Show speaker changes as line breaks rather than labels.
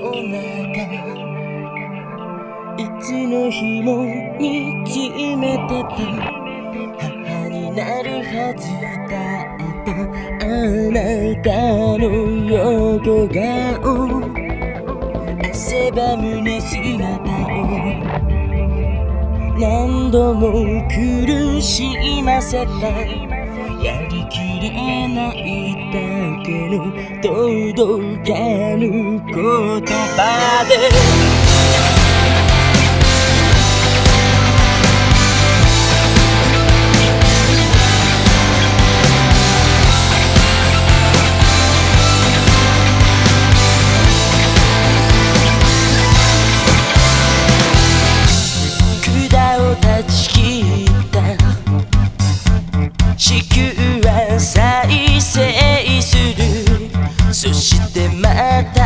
中いつの日も見つめてた。母になるはずだった。あなたの横顔汗ばむね姿を。何度も苦しませた。やりきれないだけの届かぬ言葉で。して